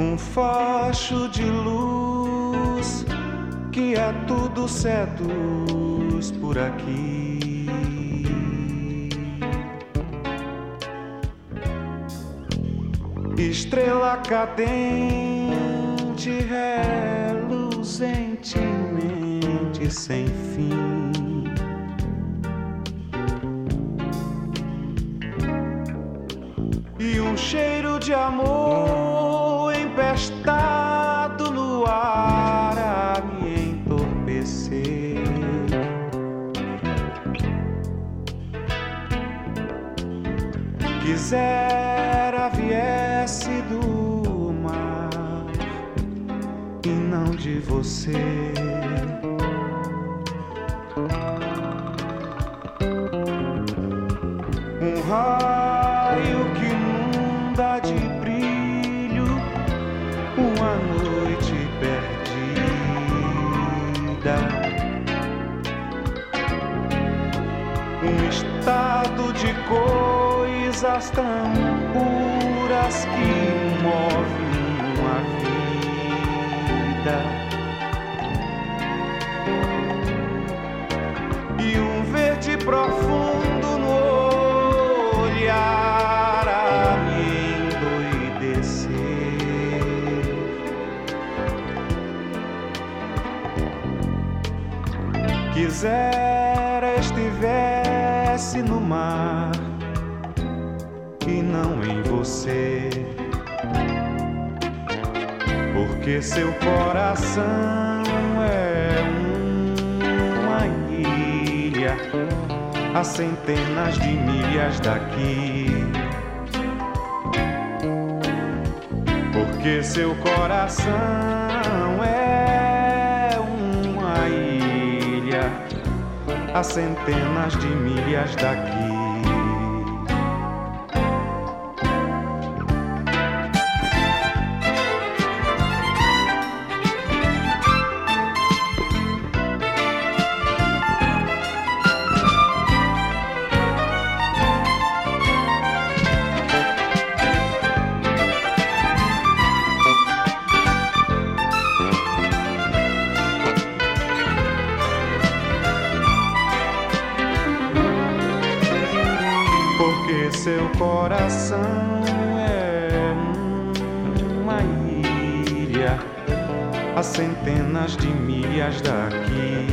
Um facho de luz que a tudo seduz por aqui. Estrela cadente, reluzentemente sem fim. E um cheiro de amor empestado no ar a me entorpecer. Quisera viesse do mar e não de você. Um estado de coisas tão puras que move uma vida. E um verde profundo Quisera estivesse no mar e não em você. Porque seu coração é uma ilha a centenas de milhas daqui. Porque seu coração é a centenas de milhas daqui. Seu coração é uma ilha a centenas de milhas daqui.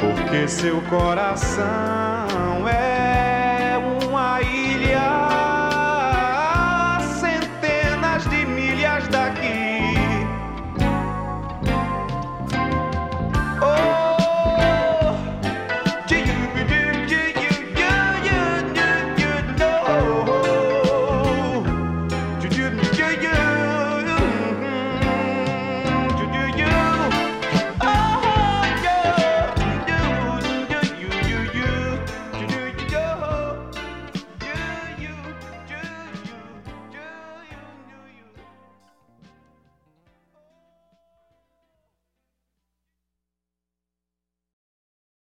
Porque seu coração é uma ilha